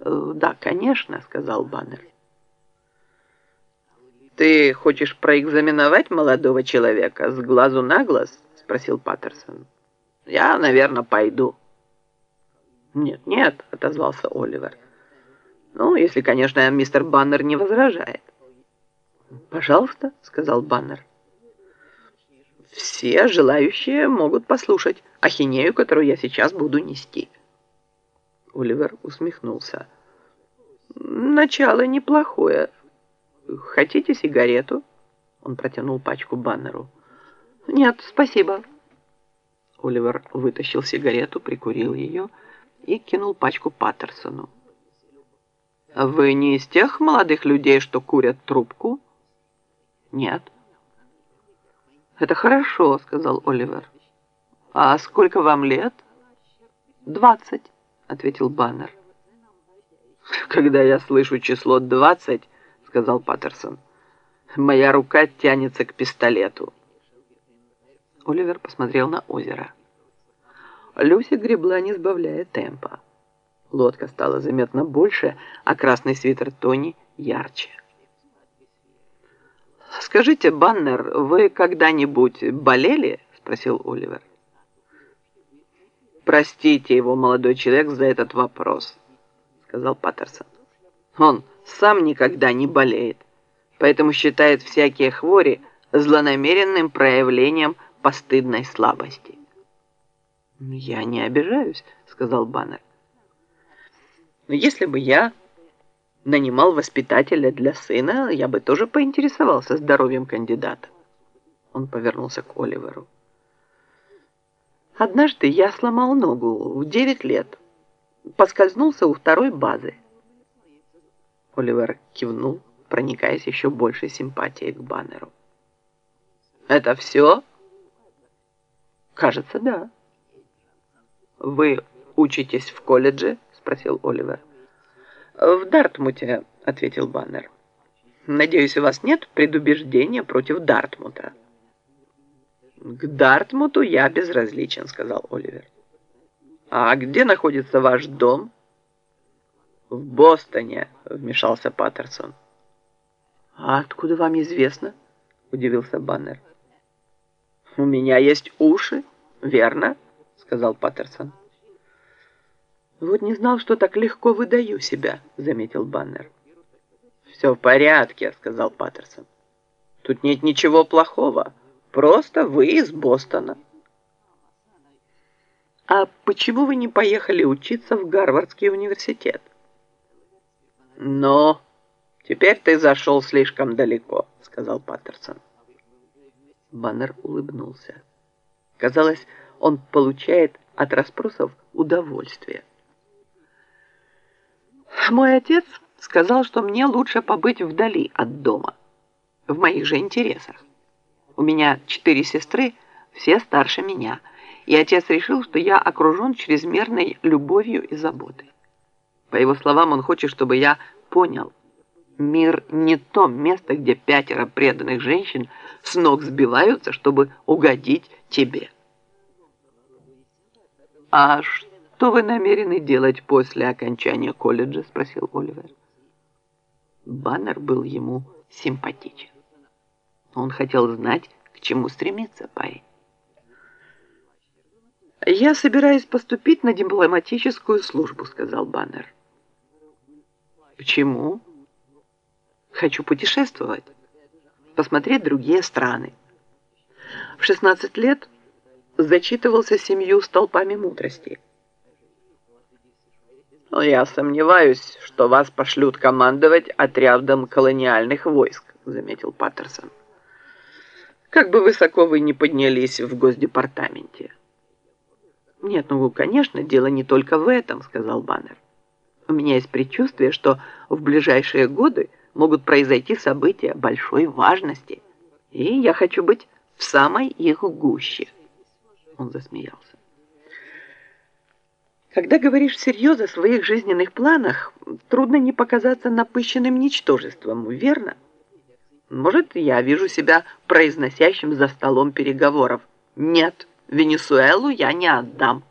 Э, «Да, конечно», — сказал Баннер. «Ты хочешь проэкзаменовать молодого человека с глазу на глаз?» — спросил Паттерсон. «Я, наверное, пойду». «Нет, нет», — отозвался Оливер. «Ну, если, конечно, мистер Баннер не возражает». «Пожалуйста», — сказал Баннер. «Все желающие могут послушать ахинею, которую я сейчас буду нести». Оливер усмехнулся. «Начало неплохое. Хотите сигарету?» Он протянул пачку Баннеру. «Нет, спасибо». Оливер вытащил сигарету, прикурил ее и кинул пачку Паттерсону. «Вы не из тех молодых людей, что курят трубку?» «Нет». «Это хорошо», — сказал Оливер. «А сколько вам лет?» «Двадцать» ответил Баннер. «Когда я слышу число двадцать, — сказал Паттерсон, — моя рука тянется к пистолету». Оливер посмотрел на озеро. Люси гребла, не сбавляя темпа. Лодка стала заметно больше, а красный свитер Тони ярче. «Скажите, Баннер, вы когда-нибудь болели?» — спросил Оливер. «Простите его, молодой человек, за этот вопрос», — сказал Паттерсон. «Он сам никогда не болеет, поэтому считает всякие хвори злонамеренным проявлением постыдной слабости». «Я не обижаюсь», — сказал Баннер. «Но если бы я нанимал воспитателя для сына, я бы тоже поинтересовался здоровьем кандидата». Он повернулся к Оливеру. Однажды я сломал ногу в 9 лет. Поскользнулся у второй базы. Оливер кивнул, проникаясь еще большей симпатией к баннеру. «Это все?» «Кажется, да». «Вы учитесь в колледже?» — спросил Оливер. «В Дартмуте», — ответил Баннер. «Надеюсь, у вас нет предубеждения против Дартмута?» «К Дартмуту я безразличен», — сказал Оливер. «А где находится ваш дом?» «В Бостоне», — вмешался Паттерсон. «А откуда вам известно?» — удивился Баннер. «У меня есть уши, верно?» — сказал Паттерсон. «Вот не знал, что так легко выдаю себя», — заметил Баннер. «Все в порядке», — сказал Паттерсон. «Тут нет ничего плохого». Просто вы из Бостона. А почему вы не поехали учиться в Гарвардский университет? Но теперь ты зашел слишком далеко, сказал Паттерсон. Баннер улыбнулся. Казалось, он получает от расспросов удовольствие. Мой отец сказал, что мне лучше побыть вдали от дома, в моих же интересах. У меня четыре сестры, все старше меня, и отец решил, что я окружен чрезмерной любовью и заботой. По его словам, он хочет, чтобы я понял, мир не то место, где пятеро преданных женщин с ног сбиваются, чтобы угодить тебе. «А что вы намерены делать после окончания колледжа?» – спросил Оливер. Баннер был ему симпатичен. Он хотел знать, к чему стремится парень. «Я собираюсь поступить на дипломатическую службу», — сказал Баннер. «Почему?» «Хочу путешествовать, посмотреть другие страны. В 16 лет зачитывался семью столпами мудрости». «Но я сомневаюсь, что вас пошлют командовать отрядом колониальных войск», — заметил Паттерсон как бы высоко вы ни поднялись в Госдепартаменте. Нет, ну, конечно, дело не только в этом, сказал Баннер. У меня есть предчувствие, что в ближайшие годы могут произойти события большой важности, и я хочу быть в самой их гуще. Он засмеялся. Когда говоришь всерьез о своих жизненных планах, трудно не показаться напыщенным ничтожеством, верно? Может, я вижу себя произносящим за столом переговоров. Нет, Венесуэлу я не отдам.